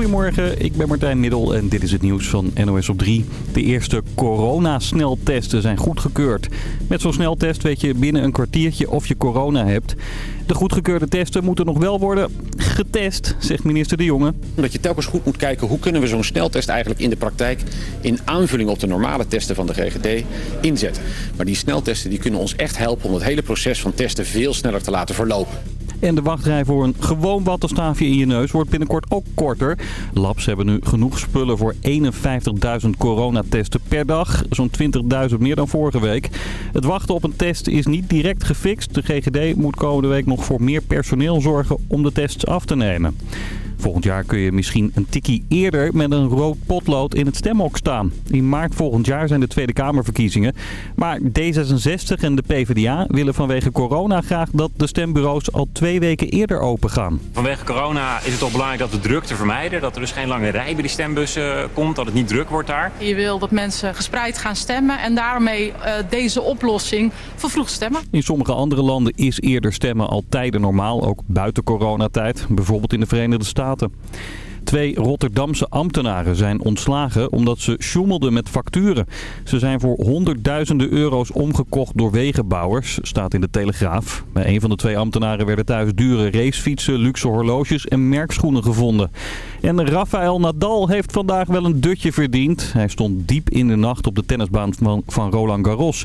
Goedemorgen, ik ben Martijn Middel en dit is het nieuws van NOS op 3. De eerste coronasneltesten zijn goedgekeurd. Met zo'n sneltest weet je binnen een kwartiertje of je corona hebt. De goedgekeurde testen moeten nog wel worden getest, zegt minister De Jonge. Dat je telkens goed moet kijken hoe kunnen we zo'n sneltest eigenlijk in de praktijk... in aanvulling op de normale testen van de GGD inzetten. Maar die sneltesten die kunnen ons echt helpen om het hele proces van testen veel sneller te laten verlopen. En de wachtrij voor een gewoon wattenstaafje in je neus wordt binnenkort ook korter. Labs hebben nu genoeg spullen voor 51.000 coronatesten per dag. Zo'n 20.000 meer dan vorige week. Het wachten op een test is niet direct gefixt. De GGD moet komende week nog voor meer personeel zorgen om de tests af te nemen. Volgend jaar kun je misschien een tikkie eerder met een rood potlood in het stemhok staan. In maart volgend jaar zijn de Tweede Kamerverkiezingen. Maar D66 en de PvdA willen vanwege corona graag dat de stembureaus al twee weken eerder open gaan. Vanwege corona is het toch belangrijk dat we drukte vermijden. Dat er dus geen lange rij bij die stembussen komt. Dat het niet druk wordt daar. Je wil dat mensen gespreid gaan stemmen. En daarmee uh, deze oplossing vervroegd stemmen. In sommige andere landen is eerder stemmen al tijden normaal. Ook buiten coronatijd. Bijvoorbeeld in de Verenigde Staten. Twee Rotterdamse ambtenaren zijn ontslagen omdat ze sjoemelden met facturen. Ze zijn voor honderdduizenden euro's omgekocht door wegenbouwers, staat in de Telegraaf. Bij een van de twee ambtenaren werden thuis dure racefietsen, luxe horloges en merkschoenen gevonden. En Rafael Nadal heeft vandaag wel een dutje verdiend. Hij stond diep in de nacht op de tennisbaan van, van Roland Garros.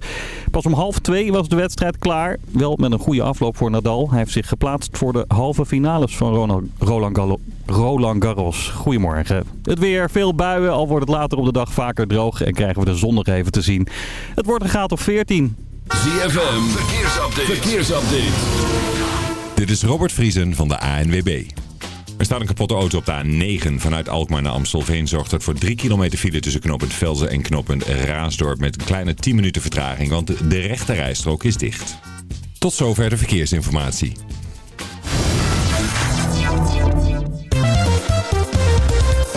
Pas om half twee was de wedstrijd klaar. Wel met een goede afloop voor Nadal. Hij heeft zich geplaatst voor de halve finales van Roland, Roland, Garros. Goedemorgen. Het weer, veel buien, al wordt het later op de dag vaker droog en krijgen we de zon nog even te zien. Het wordt een graad of 14. ZFM, verkeersupdate. verkeersupdate. Dit is Robert Vriesen van de ANWB. Er staat een kapotte auto op de A9 vanuit Alkmaar naar Amstelveen. Zorgt dat voor 3 kilometer file tussen knooppunt Velzen en knooppunt Raasdorp. Met een kleine 10 minuten vertraging, want de rechte rijstrook is dicht. Tot zover de verkeersinformatie.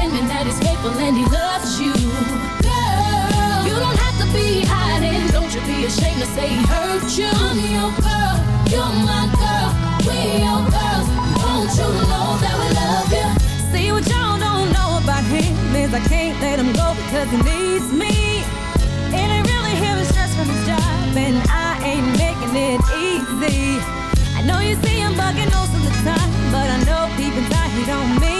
And pretending that he's faithful and he loves you. Girl, you don't have to be hiding, don't you be ashamed to say he hurt you. I'm your girl, you're my girl, we're your girls. Won't you know that we love you? See what y'all don't know about him is I can't let him go because he needs me. It ain't really him stress from his job, and I ain't making it easy. I know you see him bugging most of the time, but I know deep inside he don't mean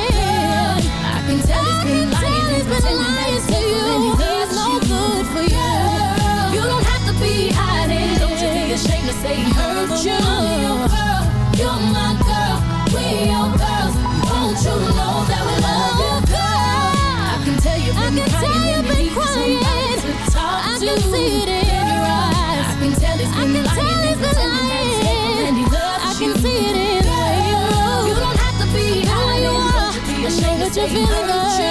you feeling good?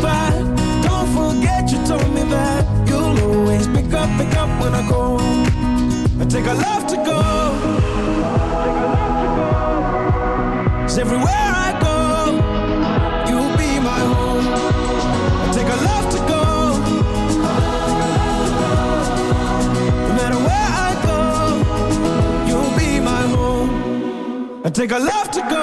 come? Don't forget you told me that you'll always pick up, pick up when I go. I take a love to go. 'Cause everywhere I go, you'll be my home. I take a love to go. No matter where I go, you'll be my home. I take a love to go.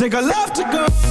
take a love to go.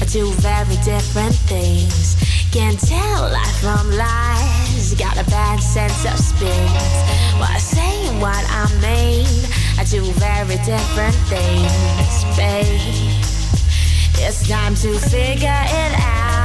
I do very different things. Can't tell life from lies. Got a bad sense of space While well, saying what I mean, I do very different things, babe. It's time to figure it out.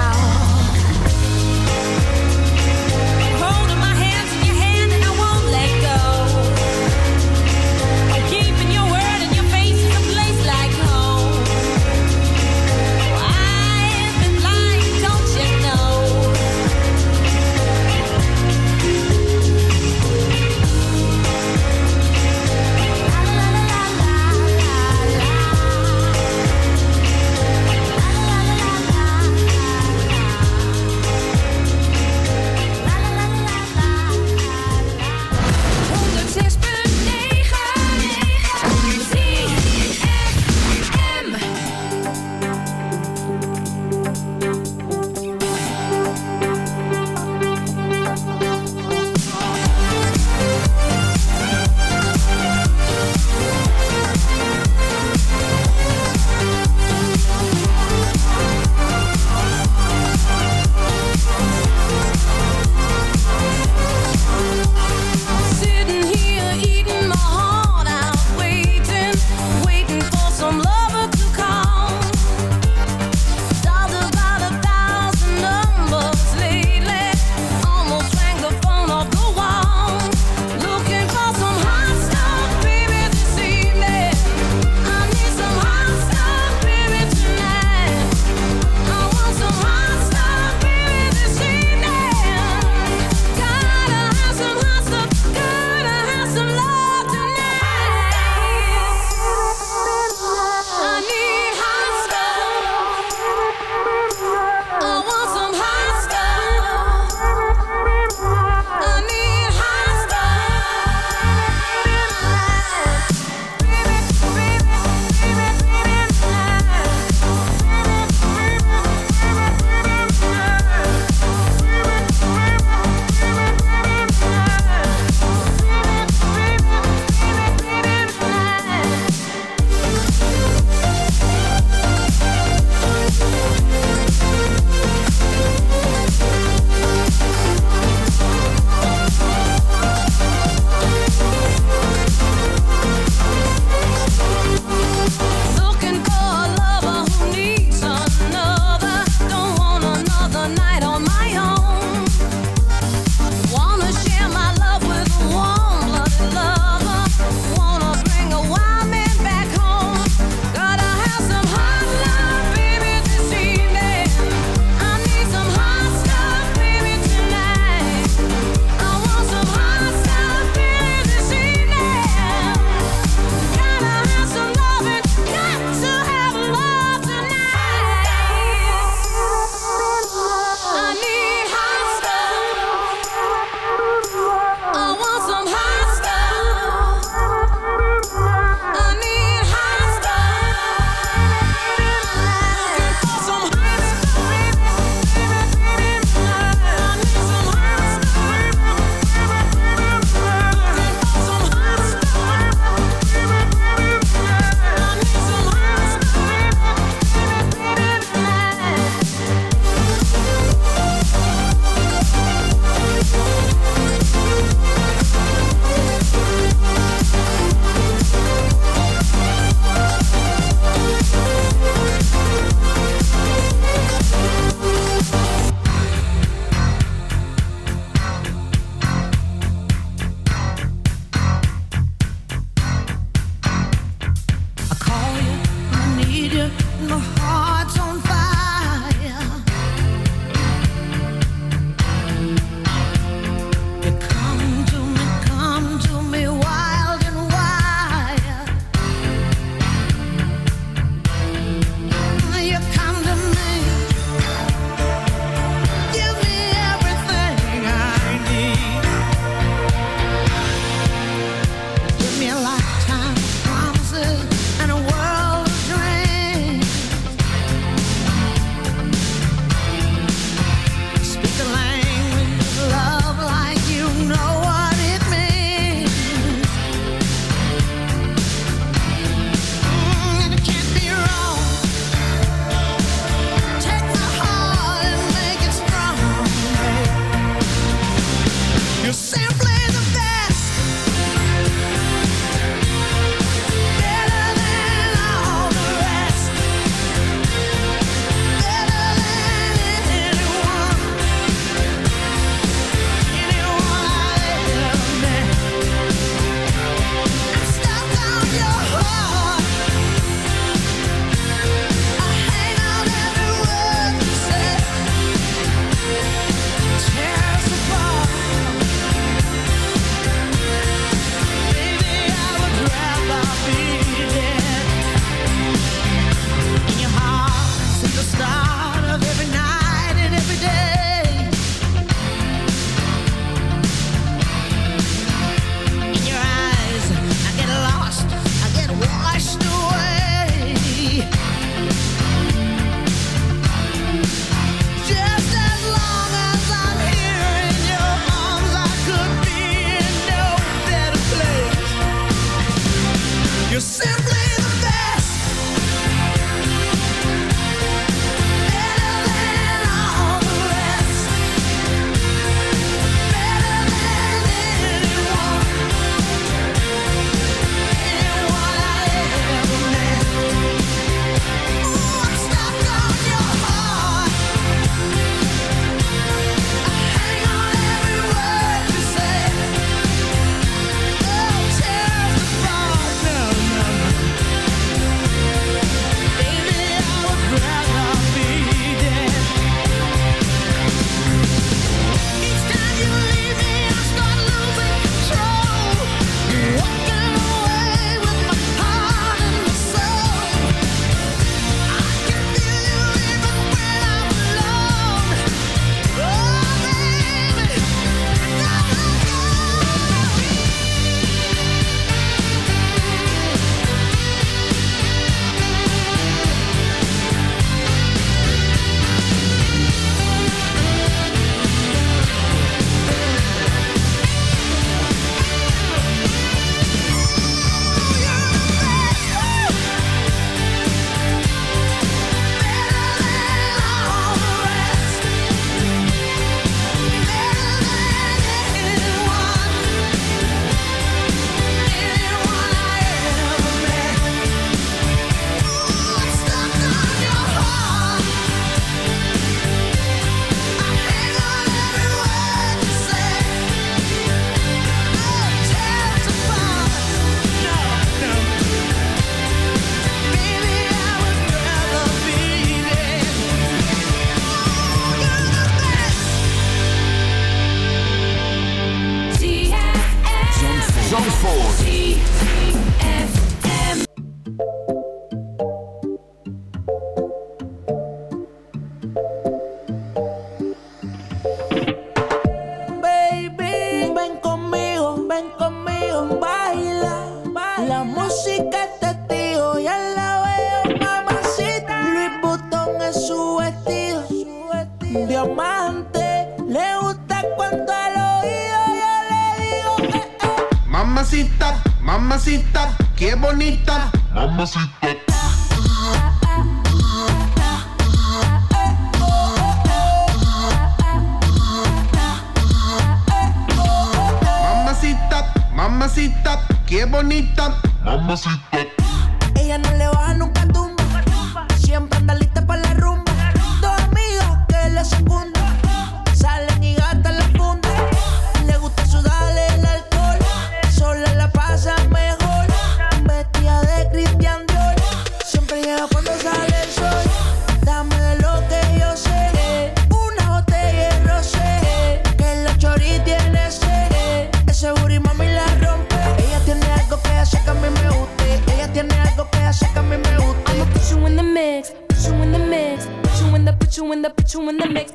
In the, put you in the mix.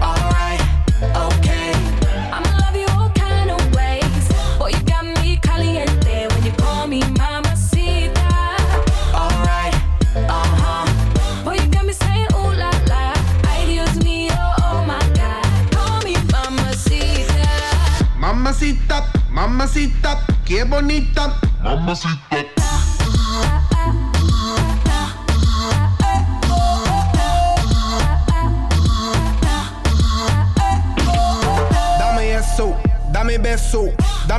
Alright, okay. I'ma love you all kind of ways. Boy, you got me caliente when you call me mamacita. Alright, uh huh. Boy, you got me saying ooh la la. Ay, Dios mío, oh my God. Call me mamacita. Mamacita, mamacita, qué bonita. Mamacita.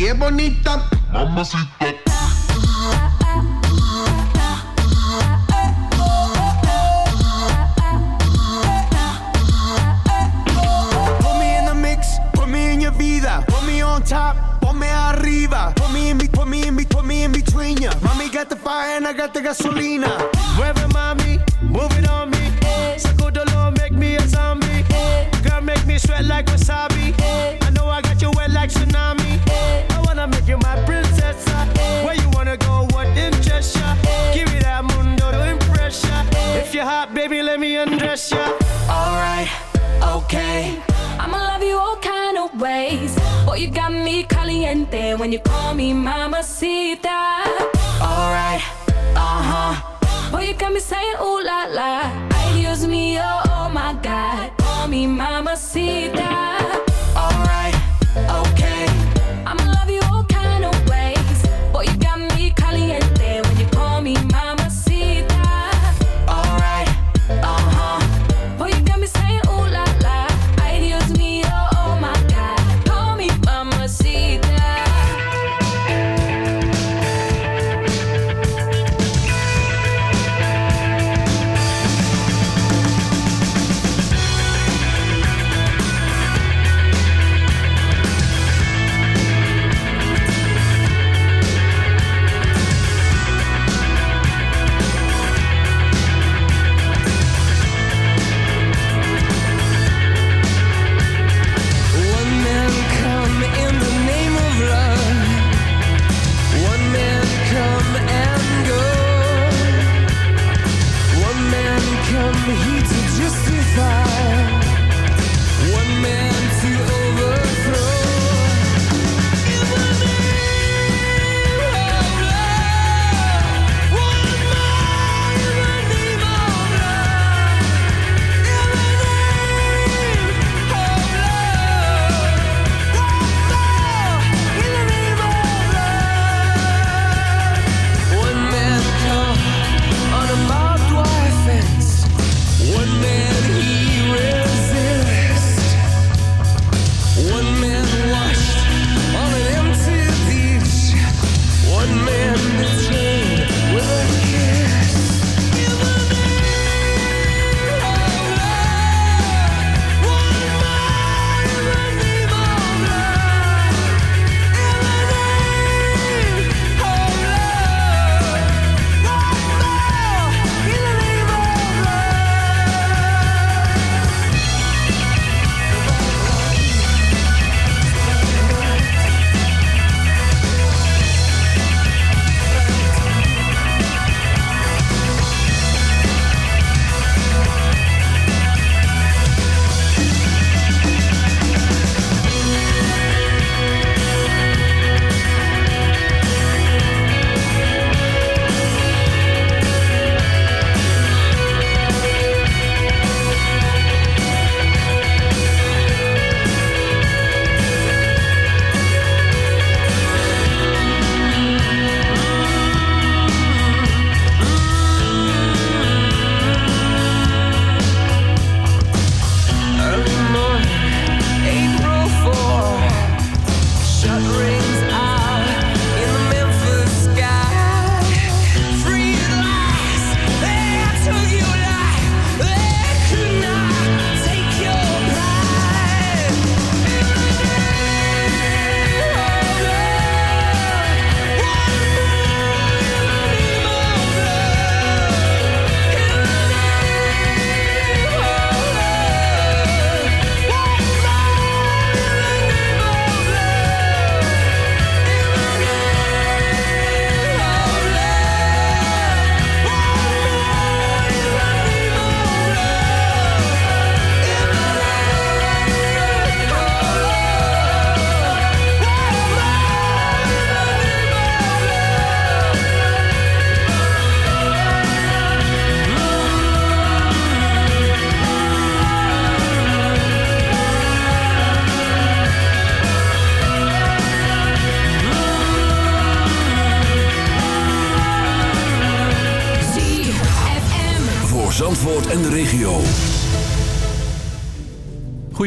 Qué bonita. Mamacita. Put me in the mix, put me in your vida. Put me on top, ponme arriba. Put me in, be- put me in, be- put me in between ya. Mommy got the fire and I got the gasolina. Mueve mami, move it on me. Sacudolo, make me a zombie. Girl, make me sweat like wasabi. I know I got you wet like tsunami. Make you my princess. Ah, eh. Where you wanna go? What interests ya? Eh. Give me that mundo to impress ya. Eh. If you're hot, baby, let me undress ya. Alright, okay. I'ma love you all kind of ways. Boy, you got me caliente when you call me mamacita. Alright, uh huh. Boy, you got me saying ooh la la. Ay, Dios mío, oh, oh my God. Call me mamacita.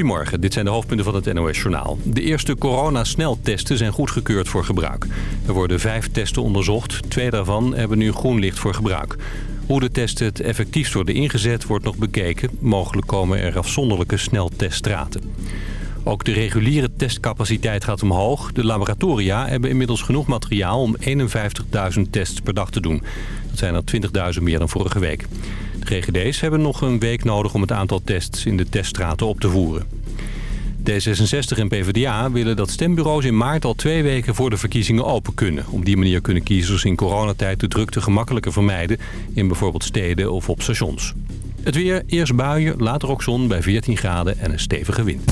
Goedemorgen, dit zijn de hoofdpunten van het NOS-journaal. De eerste coronasneltesten zijn goedgekeurd voor gebruik. Er worden vijf testen onderzocht. Twee daarvan hebben nu groen licht voor gebruik. Hoe de testen het effectiefst worden ingezet wordt nog bekeken. Mogelijk komen er afzonderlijke snelteststraten. Ook de reguliere testcapaciteit gaat omhoog. De laboratoria hebben inmiddels genoeg materiaal om 51.000 tests per dag te doen. Dat zijn er 20.000 meer dan vorige week. De hebben nog een week nodig om het aantal tests in de teststraten op te voeren. D66 en PvdA willen dat stembureaus in maart al twee weken voor de verkiezingen open kunnen. Op die manier kunnen kiezers in coronatijd de drukte gemakkelijker vermijden... in bijvoorbeeld steden of op stations. Het weer, eerst buien, later ook zon bij 14 graden en een stevige wind.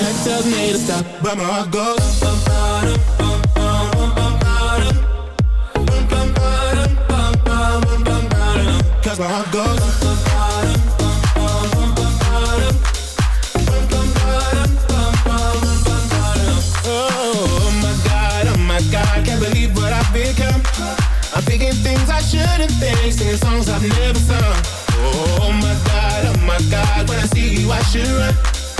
head tells me to stop, but my heart goes up, up, up, Cause my heart goes I'm thinking things I shouldn't think, singing songs I've never sung. Oh, oh my god, oh my god, when I see you, I should run.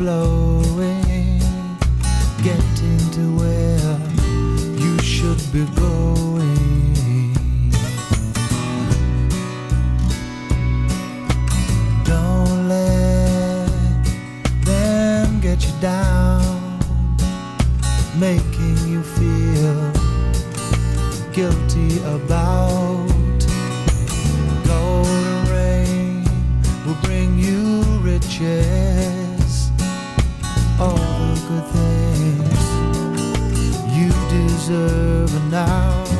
blow. observer now.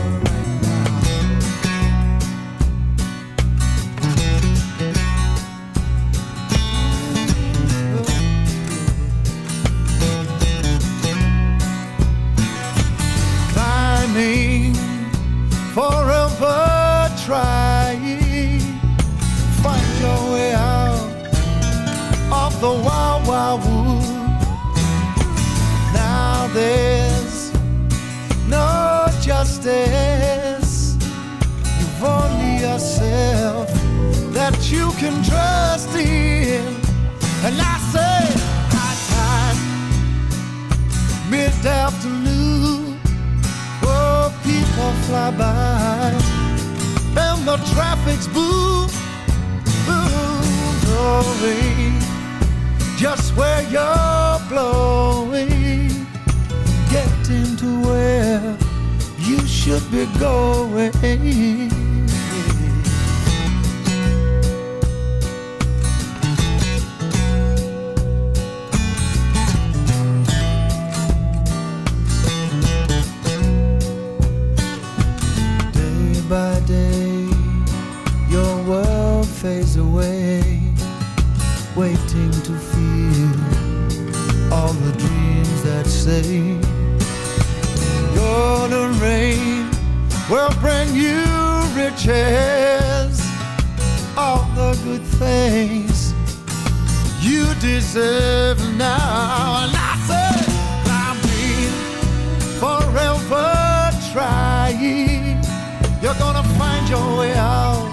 Gonna find your way out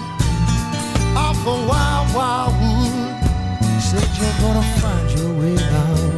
of the wild, wild wood. Said you're gonna find your way out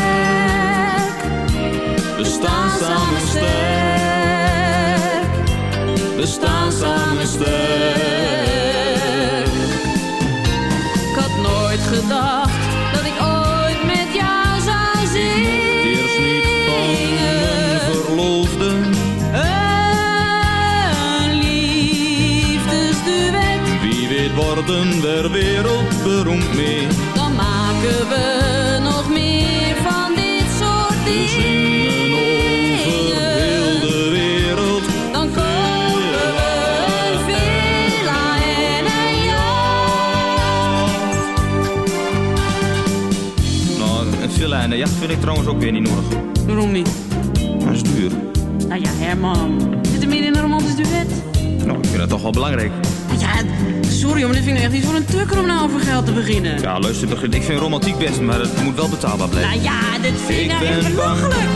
We staan samen sterk. We staan samen sterk. Ik had nooit gedacht dat ik ooit met jou zou zingen. Eerst niet van mijn verloofde. Een liefdesduet, Wie weet worden we wereldberoemd mee. dan maken we nog vind ik trouwens ook weer niet nodig. Waarom niet? Dat is duur. Nou ja, Herman. Zit er meer in een romantisch duet? Nou, ik vind dat toch wel belangrijk. Ja, sorry, maar dit vind ik echt niet voor een tukker om nou over geld te beginnen. Ja, luister, ik vind romantiek best, maar het moet wel betaalbaar blijven. Nou ja, dit vind ik, Ik nou echt belachelijk.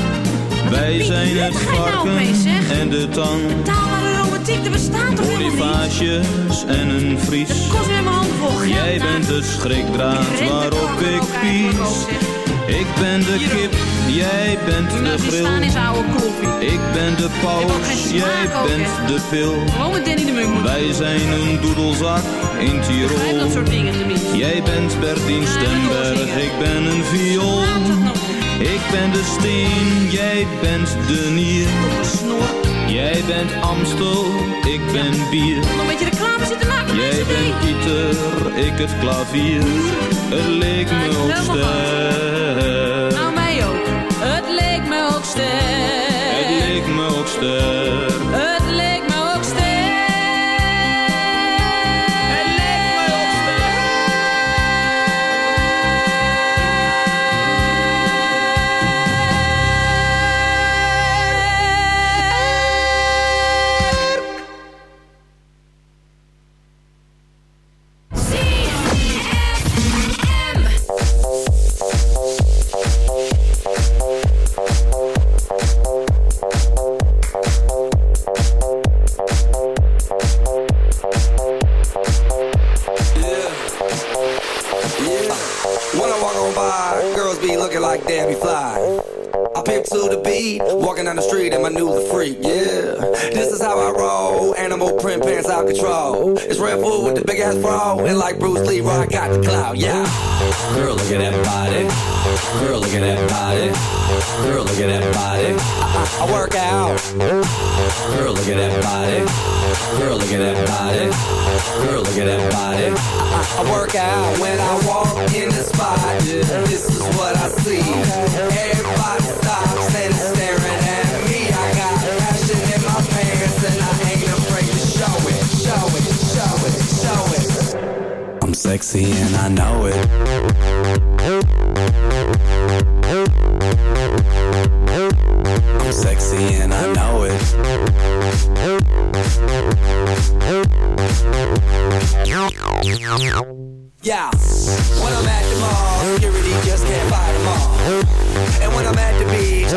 Wij zijn het nou varken zeg? en de tang. Betaalbare romantiek, er bestaat toch helemaal niet? En een vries. Kost weer mijn handen vol geld. Jij nou. bent het schrikdraad waarop ik pies. Ik ben de kip, jij bent de je staan grill. is oude koffie. Ik ben de paus, jij ook, bent de pil. Gewoon met Danny de Munk. Wij zijn een doedelzak in dat Tirol. soort dingen tenminste. Jij bent Bertien Ja, Stemberg, ik ben een viool. Ik ben de steen, jij bent de nier. Jij bent Amstel, ik ben bier. Nog een beetje reclame zitten maken, Jij bent Pieter, ik het klavier. Het leek me ook ster. Nou, mij ook. Het leek me ook ster. Het leek me ook ster. Yeah,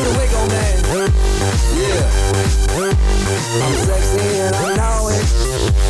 The wiggle, man. Yeah. I'm sexy and I know it.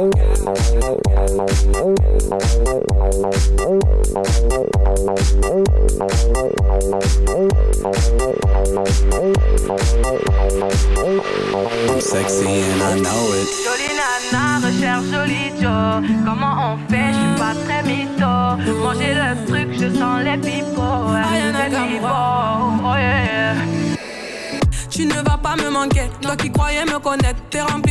Jolie nana recherche joli Joe. Comment on fait? Je suis pas très mytho. Manger le truc, je sens les pipots. Ah, oh, tu ne vas pas me manquer. Toi qui croyais me connaître, t'es rempli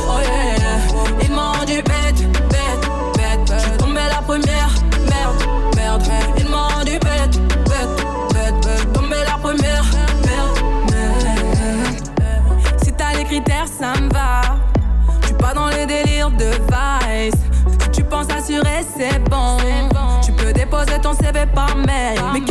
CV par mail. Mais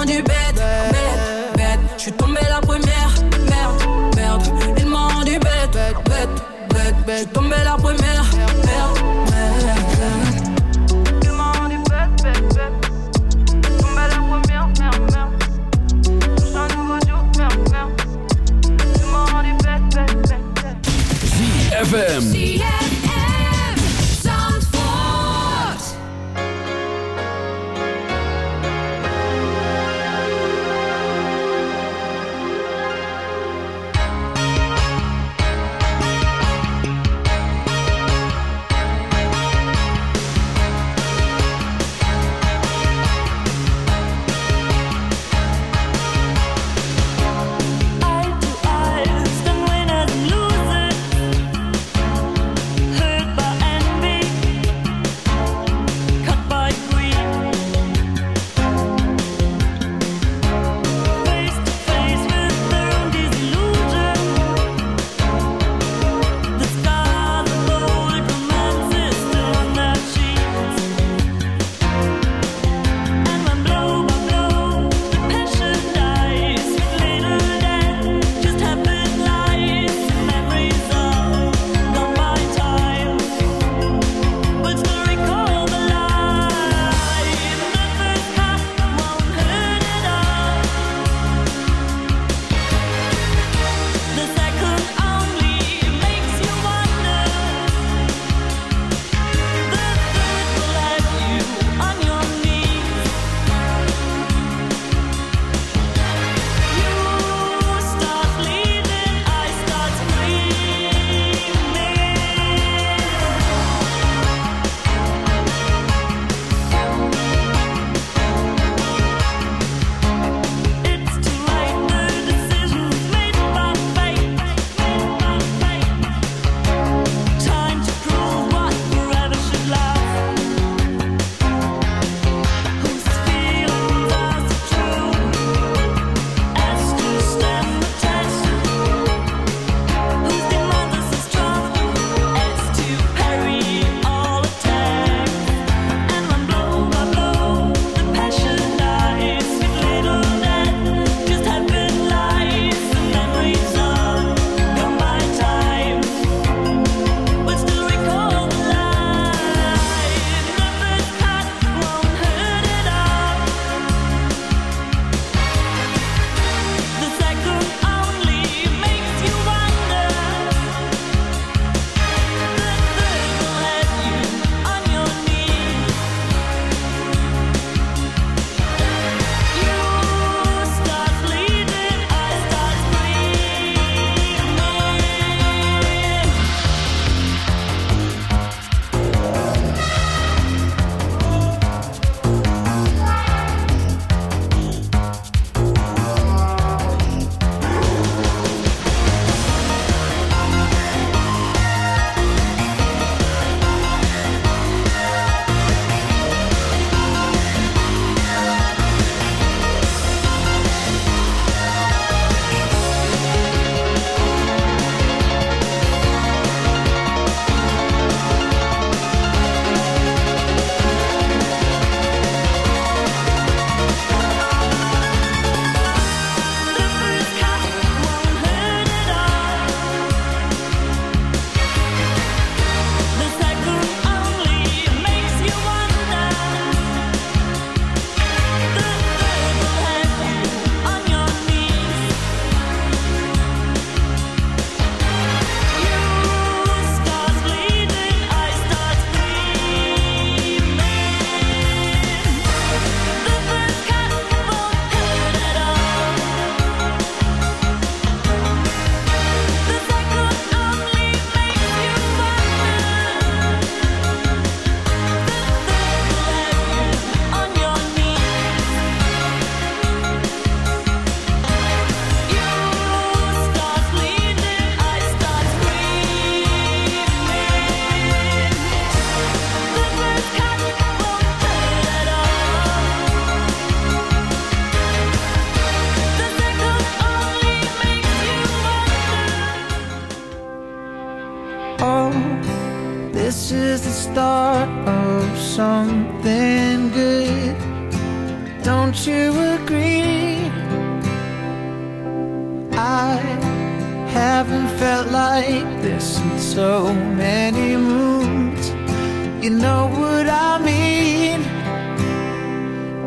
Rendu bête, bête, bête. Je suis tombée la première. Merde, merde. Ils m'ont rendu bête, bête, bête, bête. Tombée la première. Merde, merde. Bête, bête, la première. Merde, merde. Merde, merde.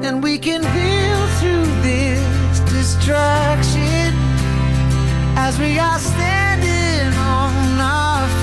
and we can feel through this distraction as we are standing on our feet.